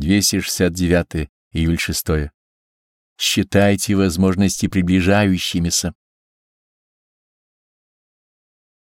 269 июль 6. Считайте возможности приближающимися.